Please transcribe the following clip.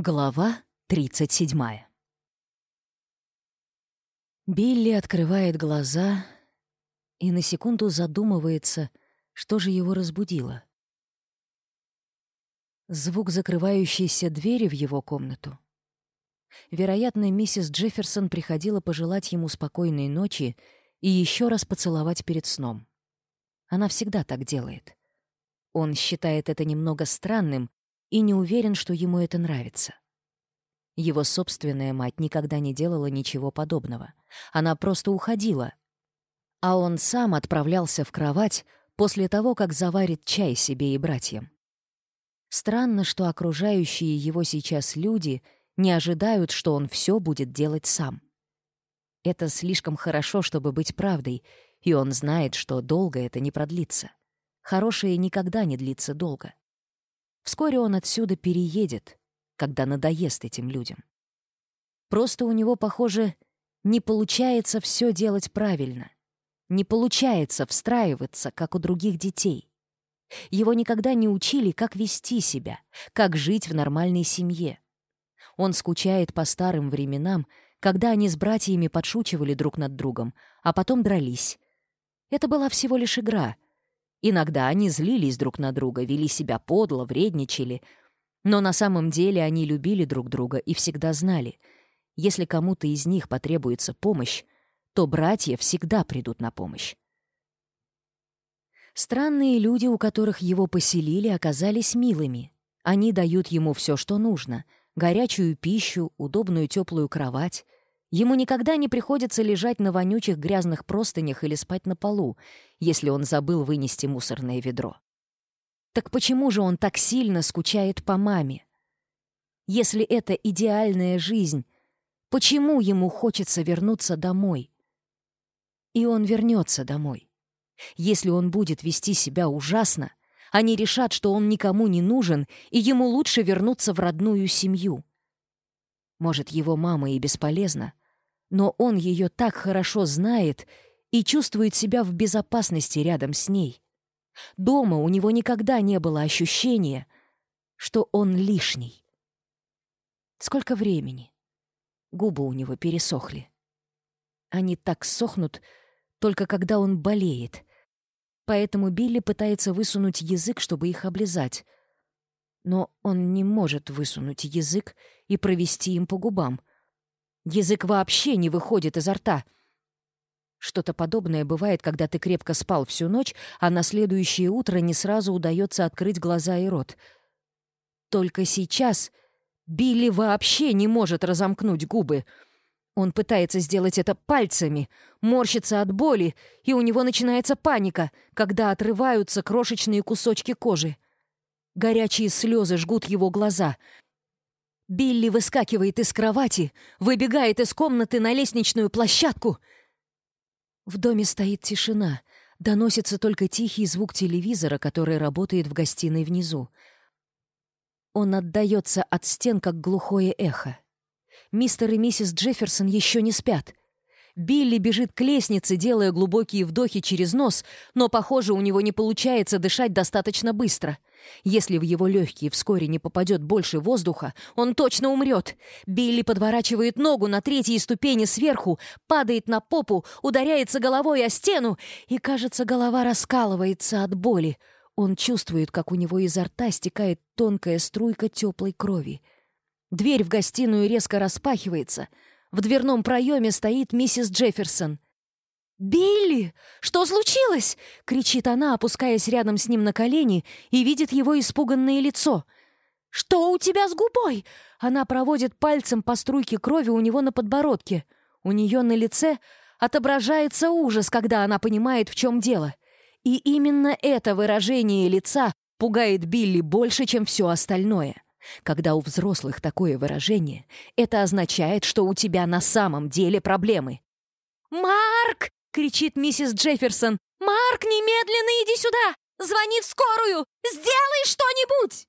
Глава 37. Билли открывает глаза и на секунду задумывается, что же его разбудило. Звук закрывающейся двери в его комнату. Вероятно, миссис Джефферсон приходила пожелать ему спокойной ночи и еще раз поцеловать перед сном. Она всегда так делает. Он считает это немного странным, и не уверен, что ему это нравится. Его собственная мать никогда не делала ничего подобного. Она просто уходила. А он сам отправлялся в кровать после того, как заварит чай себе и братьям. Странно, что окружающие его сейчас люди не ожидают, что он все будет делать сам. Это слишком хорошо, чтобы быть правдой, и он знает, что долго это не продлится. Хорошее никогда не длится долго. Вскоре он отсюда переедет, когда надоест этим людям. Просто у него, похоже, не получается все делать правильно. Не получается встраиваться, как у других детей. Его никогда не учили, как вести себя, как жить в нормальной семье. Он скучает по старым временам, когда они с братьями подшучивали друг над другом, а потом дрались. Это была всего лишь игра — Иногда они злились друг на друга, вели себя подло, вредничали. Но на самом деле они любили друг друга и всегда знали, если кому-то из них потребуется помощь, то братья всегда придут на помощь. Странные люди, у которых его поселили, оказались милыми. Они дают ему все, что нужно — горячую пищу, удобную теплую кровать — Ему никогда не приходится лежать на вонючих грязных простынях или спать на полу, если он забыл вынести мусорное ведро. Так почему же он так сильно скучает по маме? Если это идеальная жизнь, почему ему хочется вернуться домой? И он вернется домой. Если он будет вести себя ужасно, они решат, что он никому не нужен, и ему лучше вернуться в родную семью. Может, его мама и бесполезна, но он ее так хорошо знает и чувствует себя в безопасности рядом с ней. Дома у него никогда не было ощущения, что он лишний. Сколько времени? Губы у него пересохли. Они так сохнут, только когда он болеет. Поэтому Билли пытается высунуть язык, чтобы их облизать. Но он не может высунуть язык и провести им по губам — Язык вообще не выходит изо рта. Что-то подобное бывает, когда ты крепко спал всю ночь, а на следующее утро не сразу удается открыть глаза и рот. Только сейчас Билли вообще не может разомкнуть губы. Он пытается сделать это пальцами, морщится от боли, и у него начинается паника, когда отрываются крошечные кусочки кожи. Горячие слезы жгут его глаза — Билли выскакивает из кровати, выбегает из комнаты на лестничную площадку. В доме стоит тишина. Доносится только тихий звук телевизора, который работает в гостиной внизу. Он отдаётся от стен, как глухое эхо. Мистер и миссис Джефферсон еще не спят. Билли бежит к лестнице, делая глубокие вдохи через нос, но, похоже, у него не получается дышать достаточно быстро. Если в его легкие вскоре не попадет больше воздуха, он точно умрет. Билли подворачивает ногу на третьей ступени сверху, падает на попу, ударяется головой о стену, и, кажется, голова раскалывается от боли. Он чувствует, как у него изо рта стекает тонкая струйка теплой крови. Дверь в гостиную резко распахивается — в дверном проеме стоит миссис Джефферсон. «Билли! Что случилось?» — кричит она, опускаясь рядом с ним на колени и видит его испуганное лицо. «Что у тебя с губой?» Она проводит пальцем по струйке крови у него на подбородке. У нее на лице отображается ужас, когда она понимает, в чем дело. И именно это выражение лица пугает Билли больше, чем все остальное. Когда у взрослых такое выражение, это означает, что у тебя на самом деле проблемы. «Марк!» — кричит миссис Джефферсон. «Марк, немедленно иди сюда! Звони в скорую! Сделай что-нибудь!»